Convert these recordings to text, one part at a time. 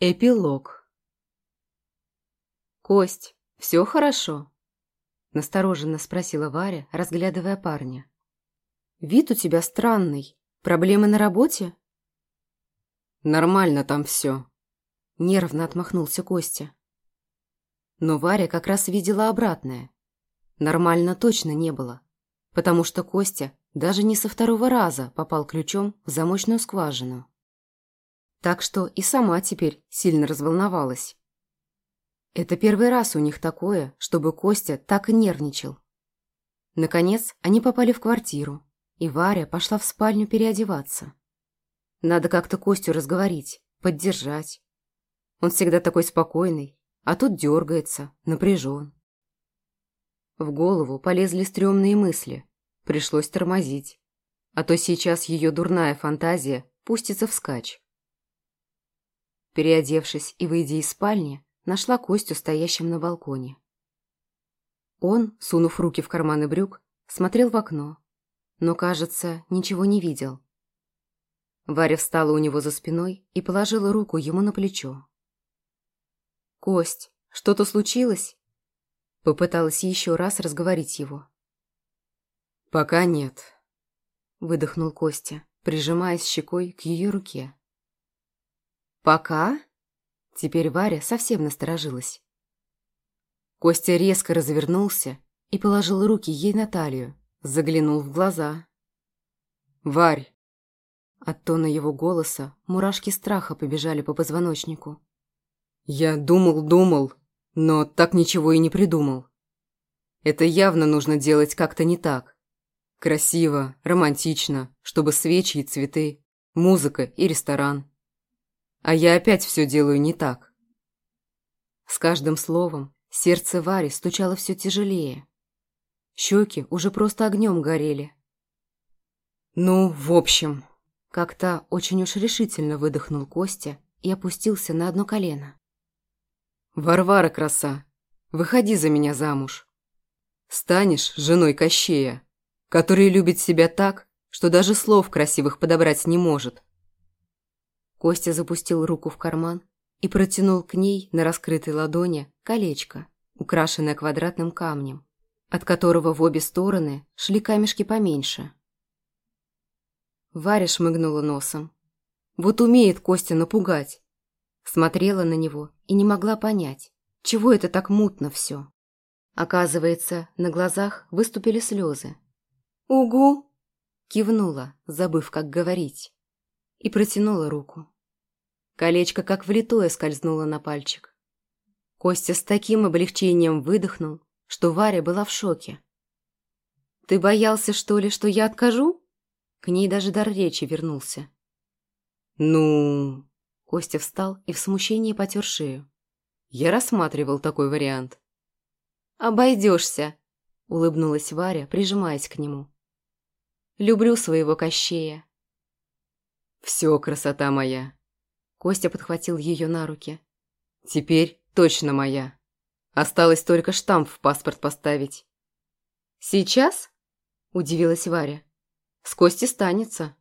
Эпилог «Кость, все хорошо?» Настороженно спросила Варя, разглядывая парня. «Вид у тебя странный. Проблемы на работе?» «Нормально там все», — нервно отмахнулся Костя. Но Варя как раз видела обратное. Нормально точно не было, потому что Костя даже не со второго раза попал ключом в замочную скважину. Так что и сама теперь сильно разволновалась. Это первый раз у них такое, чтобы Костя так нервничал. Наконец, они попали в квартиру, и Варя пошла в спальню переодеваться. Надо как-то Костю разговорить, поддержать. Он всегда такой спокойный, а тут дергается, напряжен. В голову полезли стрёмные мысли. Пришлось тормозить. А то сейчас ее дурная фантазия пустится вскачь. Переодевшись и выйдя из спальни, нашла Костю стоящим на балконе. Он, сунув руки в карманы брюк, смотрел в окно, но, кажется, ничего не видел. Варя встала у него за спиной и положила руку ему на плечо. «Кость, что-то случилось?» Попыталась еще раз разговорить его. «Пока нет», — выдохнул Костя, прижимаясь щекой к ее руке. «Пока?» Теперь Варя совсем насторожилась. Костя резко развернулся и положил руки ей на талию, заглянул в глаза. «Варь!» От тона его голоса мурашки страха побежали по позвоночнику. «Я думал, думал, но так ничего и не придумал. Это явно нужно делать как-то не так. Красиво, романтично, чтобы свечи и цветы, музыка и ресторан. А я опять все делаю не так. С каждым словом сердце Вари стучало все тяжелее. Щеки уже просто огнем горели. «Ну, в общем...» Как-то очень уж решительно выдохнул Костя и опустился на одно колено. «Варвара, краса, выходи за меня замуж. Станешь женой Кощея, который любит себя так, что даже слов красивых подобрать не может. Костя запустил руку в карман и протянул к ней на раскрытой ладони колечко, украшенное квадратным камнем, от которого в обе стороны шли камешки поменьше. Варя шмыгнула носом. Вот умеет Костя напугать. Смотрела на него и не могла понять, чего это так мутно все. Оказывается, на глазах выступили слезы. «Угу!» – кивнула, забыв, как говорить, и протянула руку. Колечко как влитое скользнуло на пальчик. Костя с таким облегчением выдохнул, что Варя была в шоке. «Ты боялся, что ли, что я откажу?» К ней даже дар речи вернулся. «Ну...» Костя встал и в смущении потер шею. «Я рассматривал такой вариант». «Обойдешься», — улыбнулась Варя, прижимаясь к нему. «Люблю своего Кощея». «Все, красота моя», Костя подхватил ее на руки. «Теперь точно моя. Осталось только штамп в паспорт поставить». «Сейчас?» – удивилась Варя. «С Кости станется».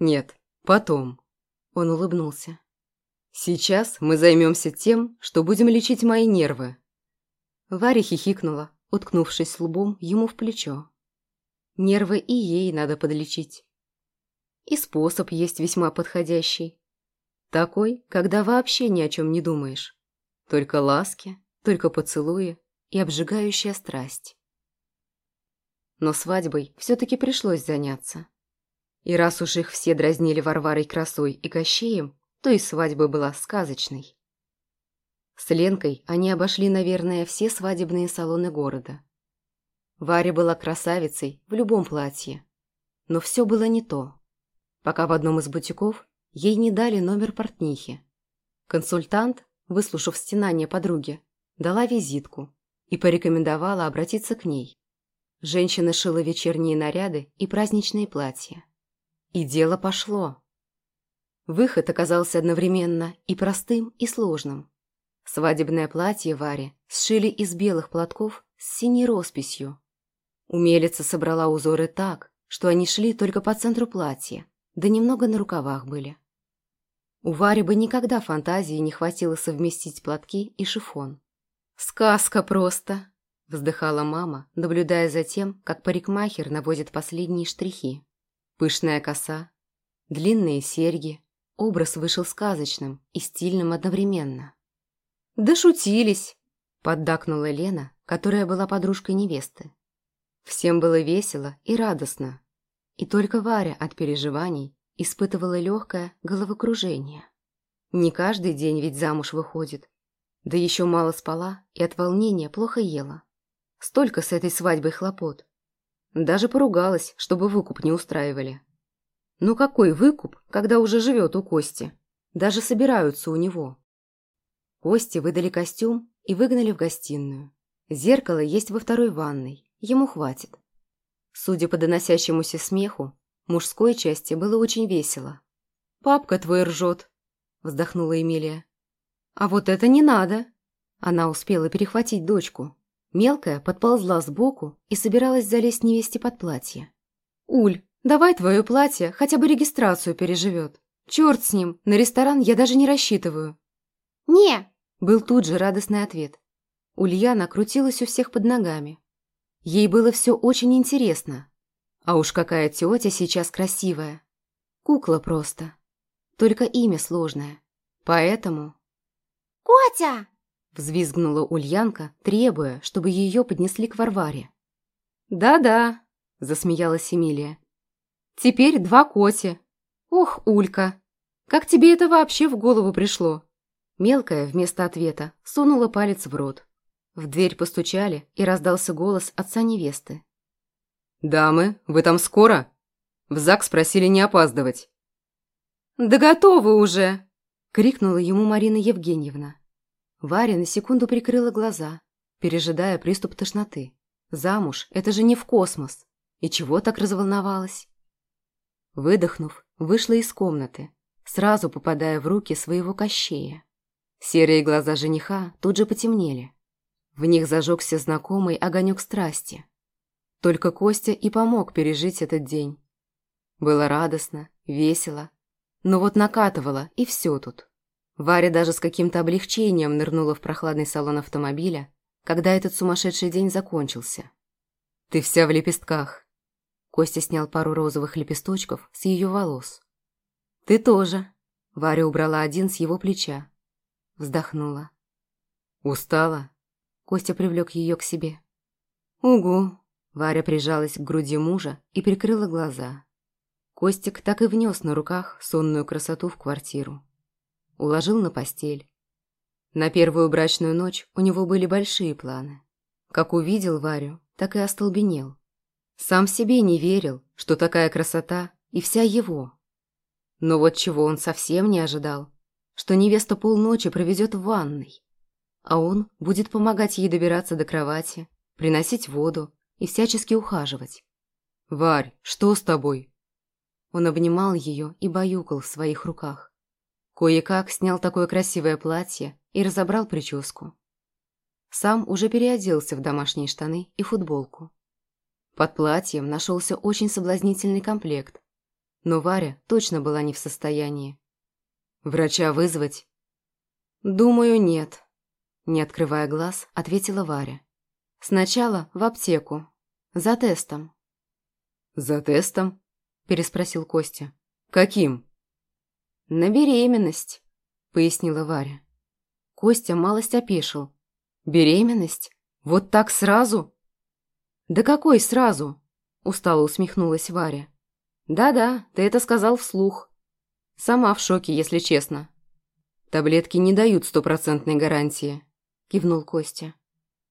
«Нет, потом», – он улыбнулся. «Сейчас мы займемся тем, что будем лечить мои нервы». Варя хихикнула, уткнувшись лбом ему в плечо. Нервы и ей надо подлечить. И способ есть весьма подходящий. Такой, когда вообще ни о чем не думаешь. Только ласки, только поцелуи и обжигающая страсть. Но свадьбой все-таки пришлось заняться. И раз уж их все дразнили Варварой красой и Кощеем, то и свадьба была сказочной. С Ленкой они обошли, наверное, все свадебные салоны города. Варя была красавицей в любом платье. Но все было не то. Пока в одном из бутиков Ей не дали номер портнихи. Консультант, выслушав стенание подруги, дала визитку и порекомендовала обратиться к ней. Женщина шила вечерние наряды и праздничные платья. И дело пошло. Выход оказался одновременно и простым, и сложным. Свадебное платье Варе сшили из белых платков с синей росписью. Умелица собрала узоры так, что они шли только по центру платья, да немного на рукавах были. У Вари бы никогда фантазии не хватило совместить платки и шифон. «Сказка просто!» – вздыхала мама, наблюдая за тем, как парикмахер наводит последние штрихи. Пышная коса, длинные серьги. Образ вышел сказочным и стильным одновременно. «Да шутились!» – поддакнула Лена, которая была подружкой невесты. Всем было весело и радостно. И только Варя от переживаний испытывала легкое головокружение. Не каждый день ведь замуж выходит. Да еще мало спала и от волнения плохо ела. Столько с этой свадьбой хлопот. Даже поругалась, чтобы выкуп не устраивали. Ну какой выкуп, когда уже живет у Кости? Даже собираются у него. Кости выдали костюм и выгнали в гостиную. Зеркало есть во второй ванной, ему хватит. Судя по доносящемуся смеху, мужской части было очень весело. «Папка твой ржет», — вздохнула Эмилия. «А вот это не надо!» Она успела перехватить дочку. Мелкая подползла сбоку и собиралась залезть невесте под платье. «Уль, давай твое платье хотя бы регистрацию переживет. Черт с ним, на ресторан я даже не рассчитываю». «Не!» – был тут же радостный ответ. Ульяна крутилась у всех под ногами. Ей было все очень интересно. А уж какая тетя сейчас красивая. Кукла просто. Только имя сложное. Поэтому... «Котя!» – взвизгнула Ульянка, требуя, чтобы ее поднесли к Варваре. «Да-да», – засмеялась Эмилия. «Теперь два коти. Ох, Улька, как тебе это вообще в голову пришло?» Мелкая вместо ответа сунула палец в рот. В дверь постучали, и раздался голос отца невесты. «Дамы, вы там скоро?» В ЗАГС просили не опаздывать. «Да готовы уже!» — крикнула ему Марина Евгеньевна. Варя на секунду прикрыла глаза, пережидая приступ тошноты. Замуж — это же не в космос. И чего так разволновалась? Выдохнув, вышла из комнаты, сразу попадая в руки своего кощея. Серые глаза жениха тут же потемнели. В них зажегся знакомый огонек страсти. Только Костя и помог пережить этот день. Было радостно, весело, но вот накатывало, и все тут. Варя даже с каким-то облегчением нырнула в прохладный салон автомобиля, когда этот сумасшедший день закончился. «Ты вся в лепестках». Костя снял пару розовых лепесточков с ее волос. «Ты тоже». Варя убрала один с его плеча. Вздохнула. «Устала?» Костя привлек ее к себе. «Угу». Варя прижалась к груди мужа и прикрыла глаза. Костик так и внес на руках сонную красоту в квартиру. Уложил на постель. На первую брачную ночь у него были большие планы. Как увидел Варю, так и остолбенел. Сам себе не верил, что такая красота и вся его. Но вот чего он совсем не ожидал, что невеста полночи проведет в ванной а он будет помогать ей добираться до кровати, приносить воду и всячески ухаживать. «Варь, что с тобой?» Он обнимал ее и баюкал в своих руках. Кое-как снял такое красивое платье и разобрал прическу. Сам уже переоделся в домашние штаны и футболку. Под платьем нашелся очень соблазнительный комплект, но Варя точно была не в состоянии. «Врача вызвать?» «Думаю, нет», не открывая глаз, ответила Варя. «Сначала в аптеку. За тестом». «За тестом?» – переспросил Костя. «Каким?» «На беременность», – пояснила Варя. Костя малость опешил. «Беременность? Вот так сразу?» «Да какой сразу?» – устало усмехнулась Варя. «Да-да, ты это сказал вслух. Сама в шоке, если честно». «Таблетки не дают стопроцентной гарантии», – кивнул Костя.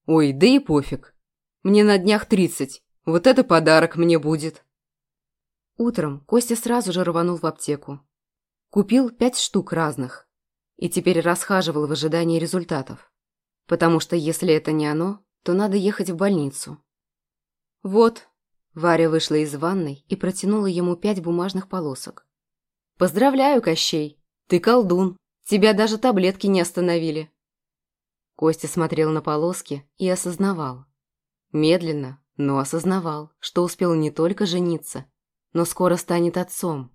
«Ой, да и пофиг. Мне на днях тридцать. Вот это подарок мне будет». Утром Костя сразу же рванул в аптеку. Купил пять штук разных. И теперь расхаживал в ожидании результатов. Потому что если это не оно, то надо ехать в больницу. «Вот», – Варя вышла из ванной и протянула ему пять бумажных полосок. «Поздравляю, Кощей! Ты колдун! Тебя даже таблетки не остановили!» Костя смотрел на полоски и осознавал. Медленно, но осознавал, что успел не только жениться, но скоро станет отцом.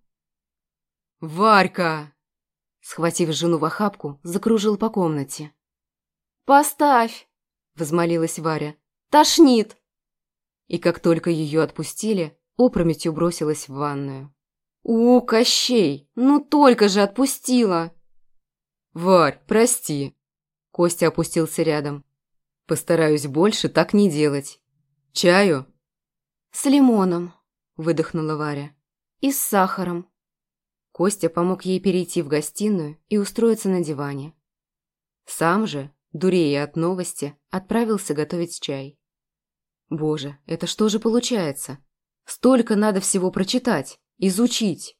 «Варька!» Схватив жену в охапку, закружил по комнате. «Поставь!» – возмолилась Варя. «Тошнит!» И как только ее отпустили, опрометью бросилась в ванную. «У, Кощей, ну только же отпустила!» «Варь, прости!» Костя опустился рядом. «Постараюсь больше так не делать. Чаю?» «С лимоном», – выдохнула Варя. «И с сахаром». Костя помог ей перейти в гостиную и устроиться на диване. Сам же, дурея от новости, отправился готовить чай. Боже, это что же получается? Столько надо всего прочитать, изучить.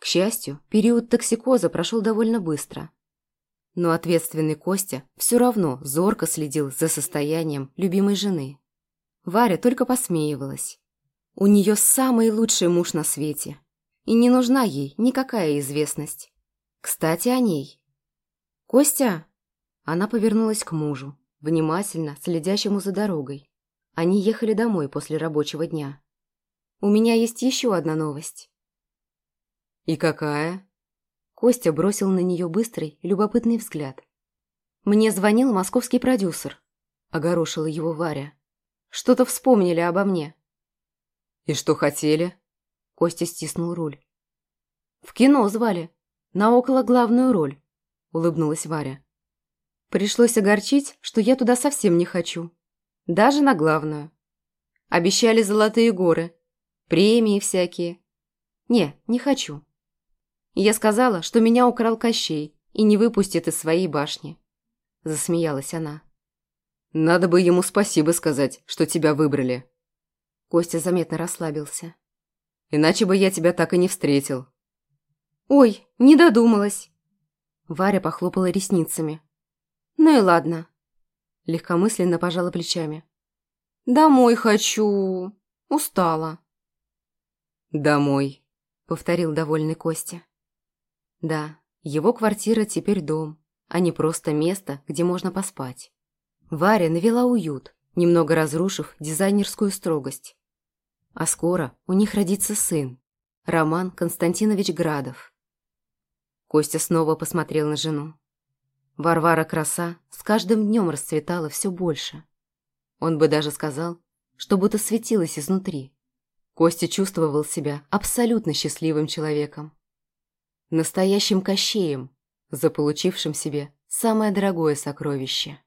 К счастью, период токсикоза прошел довольно быстро. Но ответственный Костя все равно зорко следил за состоянием любимой жены. Варя только посмеивалась. У нее самый лучший муж на свете. И не нужна ей никакая известность. Кстати, о ней. «Костя!» Она повернулась к мужу, внимательно следящему за дорогой. Они ехали домой после рабочего дня. «У меня есть еще одна новость». «И какая?» Костя бросил на нее быстрый, любопытный взгляд. «Мне звонил московский продюсер», — огорошила его Варя. «Что-то вспомнили обо мне». «И что хотели?» Костя стиснул руль. «В кино звали. На около главную роль», — улыбнулась Варя. «Пришлось огорчить, что я туда совсем не хочу. Даже на главную. Обещали золотые горы, премии всякие. Не, не хочу. Я сказала, что меня украл Кощей и не выпустит из своей башни. Засмеялась она. Надо бы ему спасибо сказать, что тебя выбрали. Костя заметно расслабился. Иначе бы я тебя так и не встретил. Ой, не додумалась. Варя похлопала ресницами. Ну и ладно. Легкомысленно пожала плечами. Домой хочу. Устала. Домой, повторил довольный Костя. Да, его квартира теперь дом, а не просто место, где можно поспать. Варя навела уют, немного разрушив дизайнерскую строгость. А скоро у них родится сын, Роман Константинович Градов. Костя снова посмотрел на жену. Варвара краса с каждым днем расцветала все больше. Он бы даже сказал, что будто светилась изнутри. Костя чувствовал себя абсолютно счастливым человеком настоящим кощеем, заполучившим себе самое дорогое сокровище.